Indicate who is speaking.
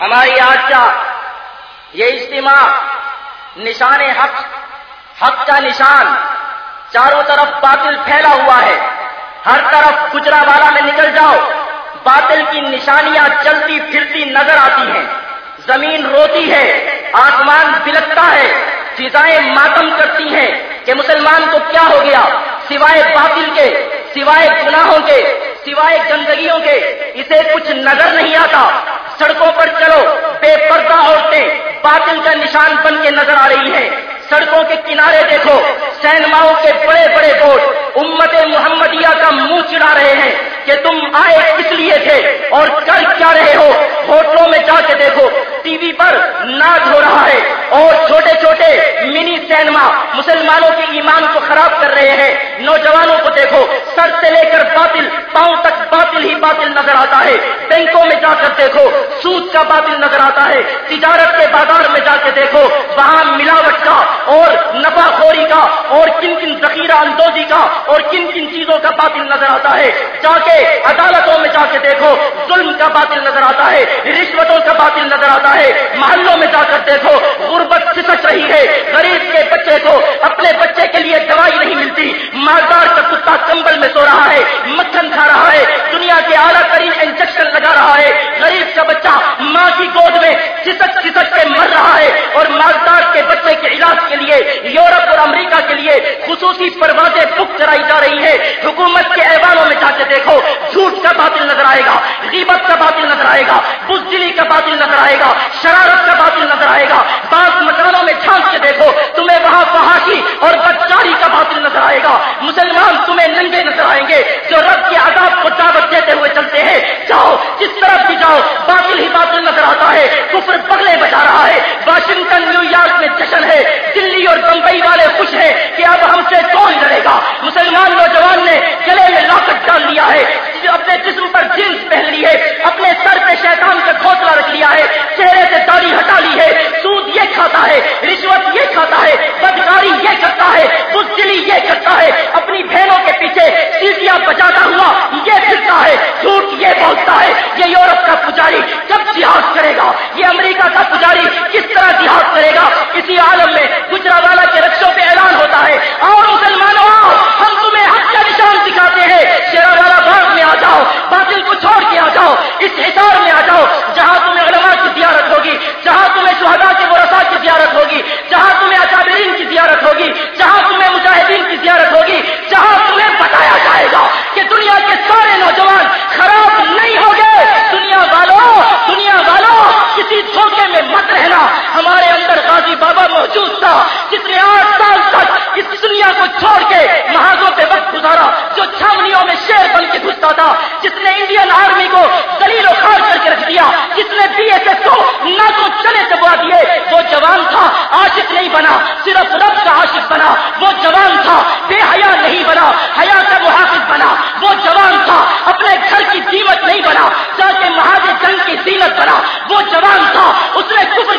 Speaker 1: ہماری آج کا یہ اجتماع، نشان حق حق کا نشان، چاروں طرف باطل پھیلا ہوا ہے۔ ہر طرف کچرا والا میں نکل جاؤ، باطل کی نشانیاں چلتی پھرتی نظر آتی ہیں۔ زمین روتی ہے، آسمان بلکتا ہے۔ فضائیں ماتم کرتی ہیں کہ مسلمان کو کیا ہو گیا؟ سوائے باطل کے، سوائے گناہوں کے۔ سوائے گندگیوں کے اسے کچھ نظر نہیں آتا۔ سڑکوں پر چلو، بے پردہ عورتیں باطل کا نشان بن کے نظر آ رہی ہیں۔ سڑکوں کے کنارے دیکھو، سینماؤں کے بڑے بڑے بورڈ امت محمدیہ کا منہ چڑا رہے ہیں کہ تم آئے اس لیے تھے اور کر کیا رہے ہو ہوٹلوں میں جا کے دیکھو ٹی وی پر ناچ ہو رہا ہے اور چھوٹے چھوٹے منی سینما مسلمانوں کے ایمان کو خراب کر رہے ہیں۔ نوجوانوں کو دیکھو، سر سے لے کر باطل، پاؤں تک باطل ہی باطل نظر آتا ہے۔ بینکوں میں جا کر دیکھو، سود کا باطل نظر آتا ہے۔ تجارت کے بازار میں جا کے دیکھو، وہاں ملاوٹ کا اور نفا خوری کا اور کن کن ذخیرہ اندوزی کا اور کن کن چیزوں کا باطل نظر آتا ہے۔ جا کے عدالتوں میں جا کے دیکھو، ظلم کا باطل نظر آتا ہے، رشوتوں کا باطل نظر آتا ہے۔ محلوں میں جا کر دیکھو غربت سسک رہی ہے غریب کے بچے کو اپنے بچے کے لیے دوائی نہیں ملتی مالدار کا کتا کمبل میں سو رہا ہے، مکھن کھا رہا ہے، دنیا کے اعلیٰ ترین انجیکشن لگا رہا ہے۔ غریب کا بچہ ماں کی گود میں سسک سسک کے مر رہا ہے اور مالدار کے بچے کے علاج کے لیے، یورپ اور امریکہ کے لیے خصوصی پروازیں بک کرائی جا رہی ہے حکومت کے ایوانوں میں جا کے دیکھو، جھوٹ کا باطل نظر آئے گا، غیبت کا باطل نظر آئے گا، بزدلی کا باطل نظر آئے گا شرارت کا باطل نظر آئے گا بعض مکانوں میں جھانک کے دیکھو تمہیں وہاں فہاشی اور بدچاری کا باطل گا۔ مسلمان تمہیں ننگے نظر آئیں گے۔ جو رب کے عذاب کو دعوت دیتے ہوئے چلتے ہیں، جاؤ، جس طرف بھی جاؤ، باطل ہی باطل نظر آتا ہے۔ کفر بگلے بجا رہا ہے۔ واشنگٹن، نیو یارک میں جشن ہے۔ دلی اور بمبئی والے خوش ہیں کہ اب ہم سے کون لڑے گا۔ مسلمان نوجوان نے گلے میں لاکٹ ڈال لیا ہے۔ اپنے جسم پر جینس پہن لی ہے۔ اپنے سر پہ شیطان کا گھونسلہ رکھ لیا ہے۔ چہرے سے داڑھی ہٹا لی ہے۔ سود یہ کھاتا ہے۔ رشوت یہ کھاتا ہے بدکاری یہ کرتا ہے بزدلی یہ کرتا ہے، اپنی بہنوں کے پیچھے سیٹیاں بچاتا ہوا یہ پھرتا ہے، جھوٹ یہ بولتا ہے، یہ یورپ کا پجاری کب جہاد کرے گا، یہ امریکہ کا پجاری کس طرح جہاد کرے گا، اسی عالم میں گجرا جو چھاونیوں میں شیر بن کے گھستا تھا جس نے انڈین آرمی کو دلیل و خار کر کے رکھ دیا جس نے بی ایس ایف کو نہ تو چلے دبا دیے، وہ جوان تھا، عاشق نہیں بنا، صرف رب کا عاشق بنا، وہ جوان تھا، بے حیا نہیں بنا، حیا کا محافظ بنا، وہ جوان تھا، اپنے گھر کی دیوت نہیں بنا، جا کے مہاجر جنگ کی دیوت بنا، وہ جوان تھا، اس نے کفر